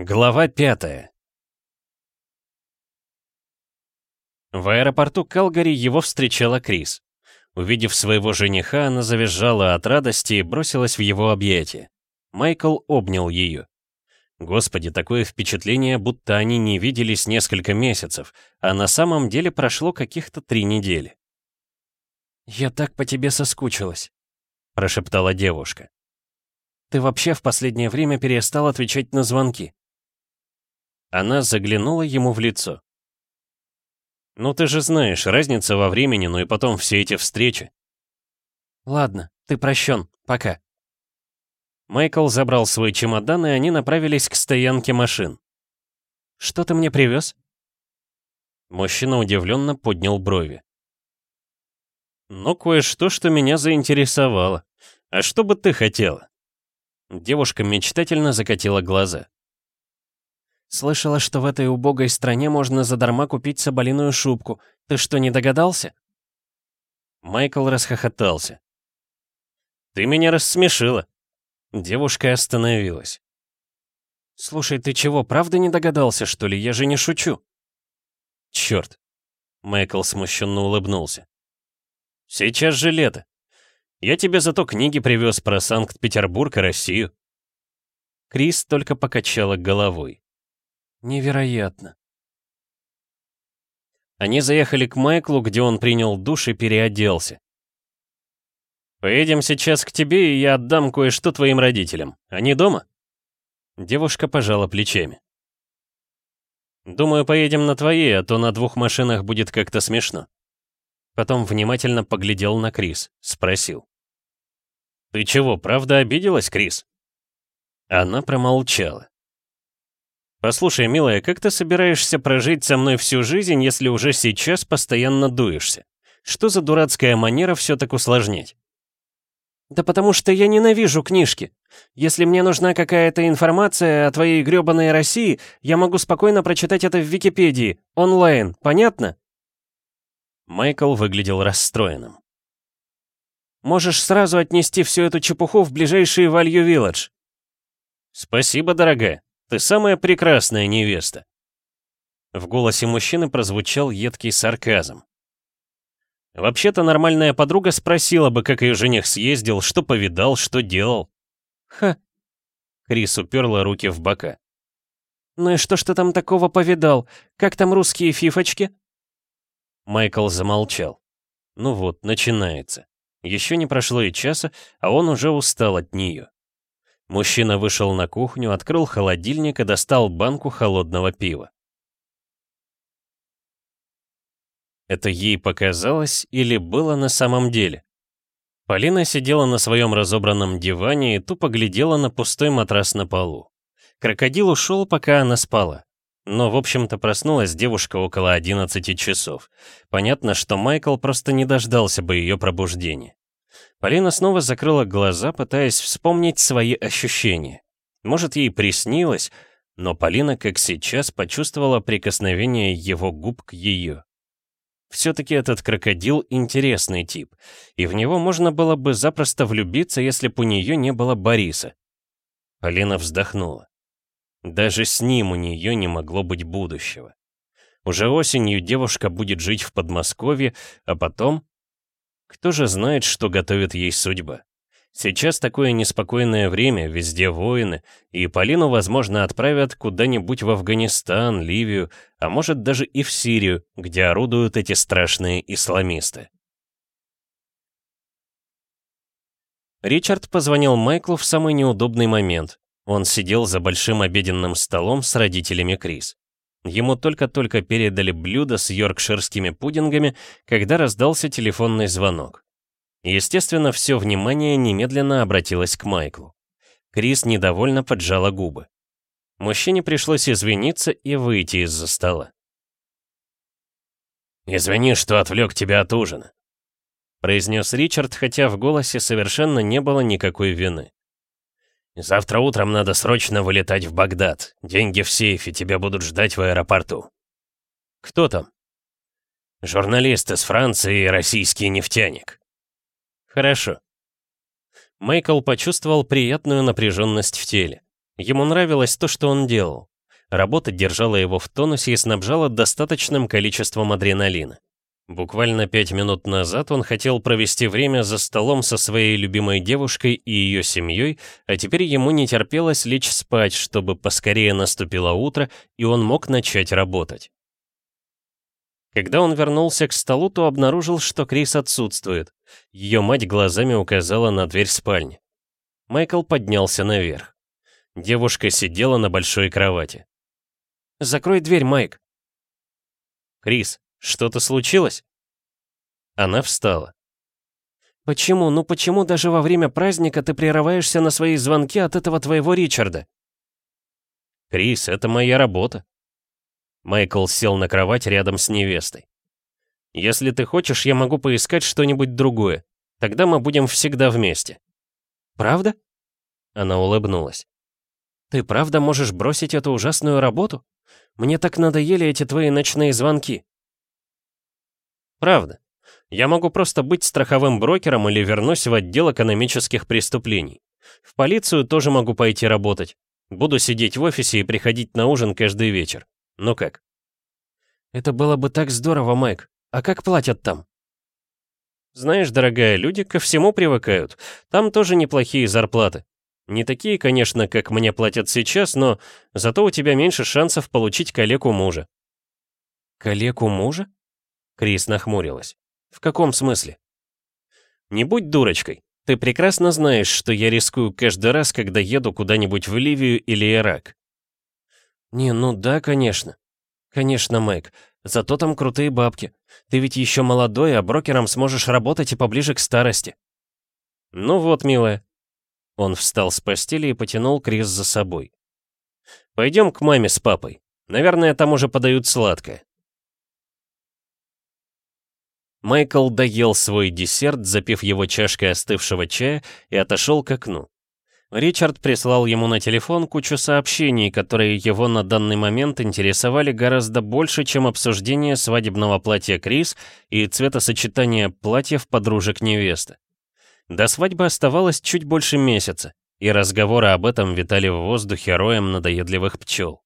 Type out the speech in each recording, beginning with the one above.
Глава пятая В аэропорту Калгари его встречала Крис. Увидев своего жениха, она завизжала от радости и бросилась в его объятия. Майкл обнял ее. Господи, такое впечатление, будто они не виделись несколько месяцев, а на самом деле прошло каких-то три недели. «Я так по тебе соскучилась», — прошептала девушка. «Ты вообще в последнее время перестал отвечать на звонки». Она заглянула ему в лицо. «Ну ты же знаешь, разница во времени, ну и потом все эти встречи». «Ладно, ты прощен, пока». Майкл забрал свой чемодан, и они направились к стоянке машин. «Что ты мне привез?» Мужчина удивленно поднял брови. «Ну, кое-что, что меня заинтересовало. А что бы ты хотела?» Девушка мечтательно закатила глаза. «Слышала, что в этой убогой стране можно задарма купить соболиную шубку. Ты что, не догадался?» Майкл расхохотался. «Ты меня рассмешила». Девушка остановилась. «Слушай, ты чего, правда не догадался, что ли? Я же не шучу». «Чёрт!» Майкл смущенно улыбнулся. «Сейчас же лето. Я тебе зато книги привез про Санкт-Петербург и Россию». Крис только покачала головой. Невероятно. Они заехали к Майклу, где он принял душ и переоделся. «Поедем сейчас к тебе, и я отдам кое-что твоим родителям. Они дома?» Девушка пожала плечами. «Думаю, поедем на твоей, а то на двух машинах будет как-то смешно». Потом внимательно поглядел на Крис, спросил. «Ты чего, правда обиделась, Крис?» Она промолчала. «Послушай, милая, как ты собираешься прожить со мной всю жизнь, если уже сейчас постоянно дуешься? Что за дурацкая манера все так усложнять?» «Да потому что я ненавижу книжки. Если мне нужна какая-то информация о твоей грёбаной России, я могу спокойно прочитать это в Википедии, онлайн, понятно?» Майкл выглядел расстроенным. «Можешь сразу отнести всю эту чепуху в ближайший Валью-Вилледж». «Спасибо, дорогая», ты самая прекрасная невеста!» В голосе мужчины прозвучал едкий сарказм. Вообще-то нормальная подруга спросила бы, как ее жених съездил, что повидал, что делал. «Ха!» Крис уперла руки в бока. «Ну и что ж ты там такого повидал? Как там русские фифочки?» Майкл замолчал. Ну вот, начинается. Еще не прошло и часа, а он уже устал от нее. Мужчина вышел на кухню, открыл холодильник и достал банку холодного пива. Это ей показалось или было на самом деле? Полина сидела на своем разобранном диване и тупо глядела на пустой матрас на полу. Крокодил ушел, пока она спала. Но, в общем-то, проснулась девушка около 11 часов. Понятно, что Майкл просто не дождался бы ее пробуждения. Полина снова закрыла глаза, пытаясь вспомнить свои ощущения. Может, ей приснилось, но Полина, как сейчас, почувствовала прикосновение его губ к ее. Все-таки этот крокодил интересный тип, и в него можно было бы запросто влюбиться, если бы у нее не было Бориса. Полина вздохнула. Даже с ним у нее не могло быть будущего. Уже осенью девушка будет жить в Подмосковье, а потом кто же знает, что готовит ей судьба? Сейчас такое неспокойное время, везде воины, и Полину, возможно, отправят куда-нибудь в Афганистан, Ливию, а может даже и в Сирию, где орудуют эти страшные исламисты. Ричард позвонил Майклу в самый неудобный момент. Он сидел за большим обеденным столом с родителями Крис. Ему только-только передали блюдо с йоркширскими пудингами, когда раздался телефонный звонок. Естественно, все внимание немедленно обратилось к Майклу. Крис недовольно поджала губы. Мужчине пришлось извиниться и выйти из-за стола. «Извини, что отвлек тебя от ужина», — произнес Ричард, хотя в голосе совершенно не было никакой вины. Завтра утром надо срочно вылетать в Багдад. Деньги в сейфе, тебя будут ждать в аэропорту. Кто там? Журналист из Франции и российский нефтяник. Хорошо. Майкл почувствовал приятную напряженность в теле. Ему нравилось то, что он делал. Работа держала его в тонусе и снабжала достаточным количеством адреналина. Буквально пять минут назад он хотел провести время за столом со своей любимой девушкой и ее семьей, а теперь ему не терпелось лечь спать, чтобы поскорее наступило утро, и он мог начать работать. Когда он вернулся к столу, то обнаружил, что Крис отсутствует. Ее мать глазами указала на дверь спальни. Майкл поднялся наверх. Девушка сидела на большой кровати. «Закрой дверь, Майк!» «Крис, что-то случилось?» Она встала. «Почему, ну почему даже во время праздника ты прерываешься на свои звонки от этого твоего Ричарда?» «Крис, это моя работа». Майкл сел на кровать рядом с невестой. «Если ты хочешь, я могу поискать что-нибудь другое. Тогда мы будем всегда вместе». «Правда?» Она улыбнулась. «Ты правда можешь бросить эту ужасную работу? Мне так надоели эти твои ночные звонки». Правда. Я могу просто быть страховым брокером или вернусь в отдел экономических преступлений. В полицию тоже могу пойти работать. Буду сидеть в офисе и приходить на ужин каждый вечер. Ну как? Это было бы так здорово, Майк. А как платят там? Знаешь, дорогая, люди ко всему привыкают. Там тоже неплохие зарплаты. Не такие, конечно, как мне платят сейчас, но зато у тебя меньше шансов получить коллегу мужа. Коллегу мужа? Крис нахмурилась. «В каком смысле?» «Не будь дурочкой. Ты прекрасно знаешь, что я рискую каждый раз, когда еду куда-нибудь в Ливию или Ирак». «Не, ну да, конечно. Конечно, Майк. Зато там крутые бабки. Ты ведь еще молодой, а брокером сможешь работать и поближе к старости». «Ну вот, милая». Он встал с постели и потянул Крис за собой. «Пойдем к маме с папой. Наверное, там уже подают сладкое». Майкл доел свой десерт, запив его чашкой остывшего чая, и отошел к окну. Ричард прислал ему на телефон кучу сообщений, которые его на данный момент интересовали гораздо больше, чем обсуждение свадебного платья Крис и цветосочетание платьев подружек невесты. До свадьбы оставалось чуть больше месяца, и разговоры об этом витали в воздухе роем надоедливых пчел.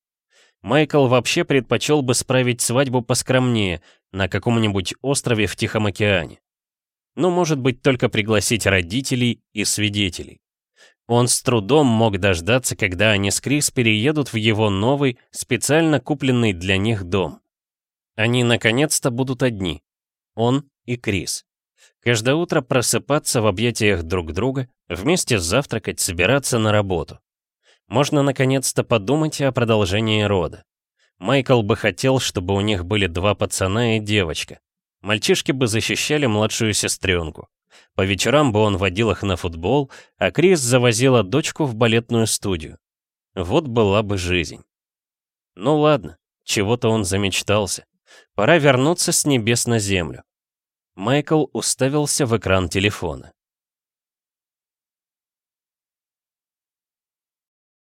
Майкл вообще предпочел бы справить свадьбу поскромнее, на каком-нибудь острове в Тихом океане. Ну, может быть, только пригласить родителей и свидетелей. Он с трудом мог дождаться, когда они с Крис переедут в его новый, специально купленный для них дом. Они наконец-то будут одни. Он и Крис. Каждое утро просыпаться в объятиях друг друга, вместе завтракать, собираться на работу. Можно наконец-то подумать о продолжении рода. Майкл бы хотел, чтобы у них были два пацана и девочка. Мальчишки бы защищали младшую сестренку. По вечерам бы он водил их на футбол, а Крис завозила дочку в балетную студию. Вот была бы жизнь. Ну ладно, чего-то он замечтался. Пора вернуться с небес на землю. Майкл уставился в экран телефона.